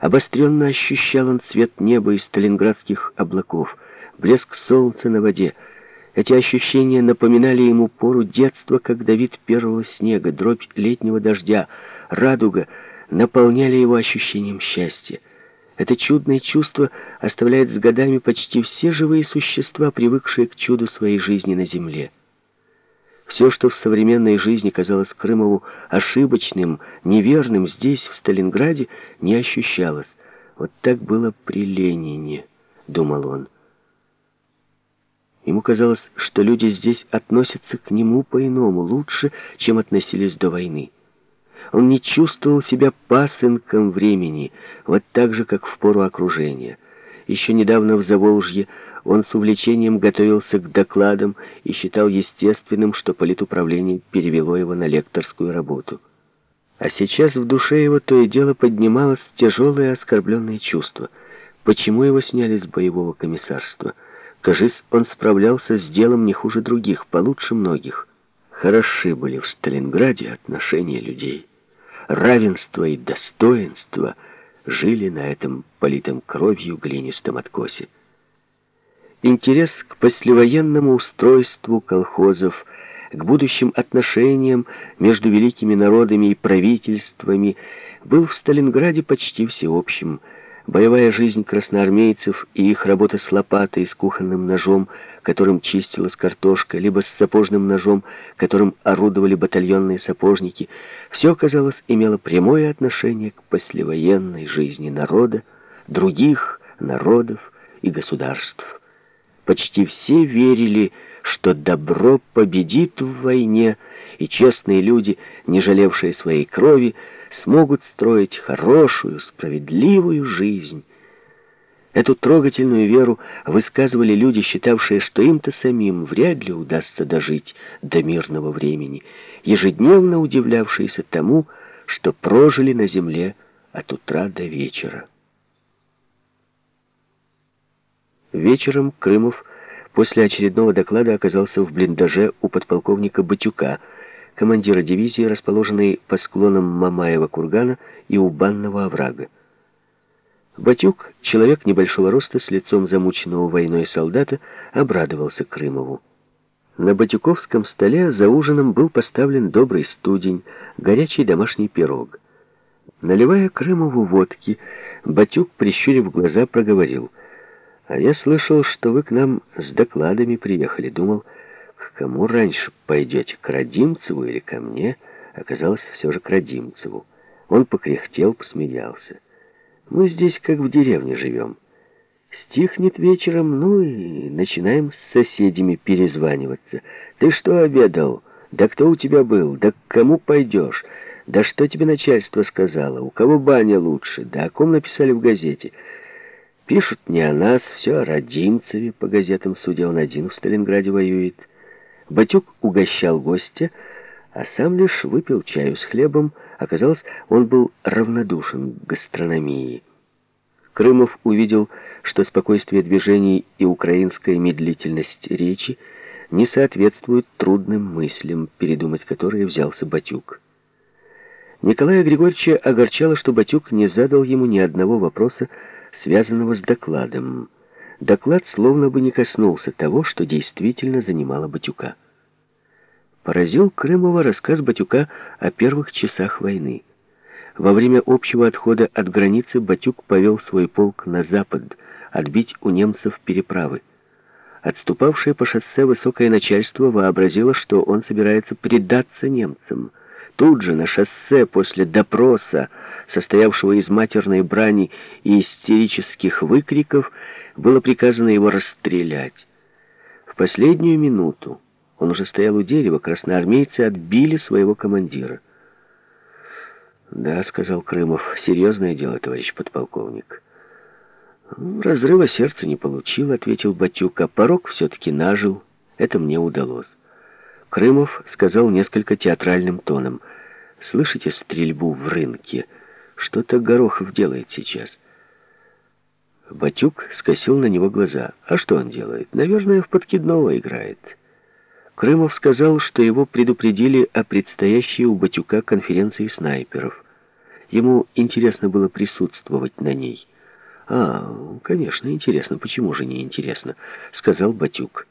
Обостренно ощущал он цвет неба и сталинградских облаков, блеск солнца на воде. Эти ощущения напоминали ему пору детства, когда вид первого снега, дробь летнего дождя, радуга наполняли его ощущением счастья. Это чудное чувство оставляет с годами почти все живые существа, привыкшие к чуду своей жизни на земле. Все, что в современной жизни казалось Крымову ошибочным, неверным, здесь, в Сталинграде, не ощущалось. Вот так было при Ленине, думал он. Ему казалось, что люди здесь относятся к нему по-иному, лучше, чем относились до войны. Он не чувствовал себя пасынком времени, вот так же, как в пору окружения. Еще недавно в Заволжье он с увлечением готовился к докладам и считал естественным, что политуправление перевело его на лекторскую работу. А сейчас в душе его то и дело поднималось тяжелое оскорбленное чувство. Почему его сняли с боевого комиссарства? Кажись, он справлялся с делом не хуже других, получше многих. Хороши были в Сталинграде отношения людей. Равенство и достоинство жили на этом политом кровью глинистом откосе. Интерес к послевоенному устройству колхозов, к будущим отношениям между великими народами и правительствами был в Сталинграде почти всеобщим. Боевая жизнь красноармейцев и их работа с лопатой, с кухонным ножом, которым чистилась картошка, либо с сапожным ножом, которым орудовали батальонные сапожники, все, казалось, имело прямое отношение к послевоенной жизни народа, других народов и государств. Почти все верили, что добро победит в войне, и честные люди, не жалевшие своей крови, смогут строить хорошую, справедливую жизнь. Эту трогательную веру высказывали люди, считавшие, что им-то самим вряд ли удастся дожить до мирного времени, ежедневно удивлявшиеся тому, что прожили на земле от утра до вечера. Вечером Крымов после очередного доклада оказался в блиндаже у подполковника Батюка, командира дивизии, расположенной по склонам Мамаева кургана и у банного оврага. Батюк, человек небольшого роста с лицом замученного войной солдата, обрадовался Крымову. На Батюковском столе за ужином был поставлен добрый студень, горячий домашний пирог. Наливая Крымову водки, Батюк, прищурив глаза, проговорил — а я слышал, что вы к нам с докладами приехали. Думал, к кому раньше пойдете, к Родимцеву или ко мне? Оказалось, все же к Родимцеву. Он покряхтел, посмеялся. Мы здесь как в деревне живем. Стихнет вечером, ну и начинаем с соседями перезваниваться. Ты что обедал? Да кто у тебя был? Да к кому пойдешь? Да что тебе начальство сказало? У кого баня лучше? Да о ком написали в газете? Пишут не о нас, все о Родимцеве, по газетам, судя, он один в Сталинграде воюет. Батюк угощал гостя, а сам лишь выпил чаю с хлебом. Оказалось, он был равнодушен к гастрономии. Крымов увидел, что спокойствие движений и украинская медлительность речи не соответствуют трудным мыслям, передумать которые взялся Батюк. Николая Григорьевича огорчало, что Батюк не задал ему ни одного вопроса, связанного с докладом. Доклад словно бы не коснулся того, что действительно занимало Батюка. Поразил Крымова рассказ Батюка о первых часах войны. Во время общего отхода от границы Батюк повел свой полк на запад, отбить у немцев переправы. Отступавшее по шоссе высокое начальство вообразило, что он собирается предаться немцам. Тут же, на шоссе, после допроса, состоявшего из матерной брани и истерических выкриков, было приказано его расстрелять. В последнюю минуту он уже стоял у дерева, красноармейцы отбили своего командира. «Да», — сказал Крымов, — «серьезное дело, товарищ подполковник». «Разрыва сердца не получил», — ответил Батюк, — «а порог все-таки нажил. Это мне удалось». Крымов сказал несколько театральным тоном. «Слышите стрельбу в рынке?» Что-то Горохов делает сейчас. Батюк скосил на него глаза. А что он делает? Наверное, в подкидного играет. Крымов сказал, что его предупредили о предстоящей у Батюка конференции снайперов. Ему интересно было присутствовать на ней. «А, конечно, интересно. Почему же не интересно?» — сказал Батюк.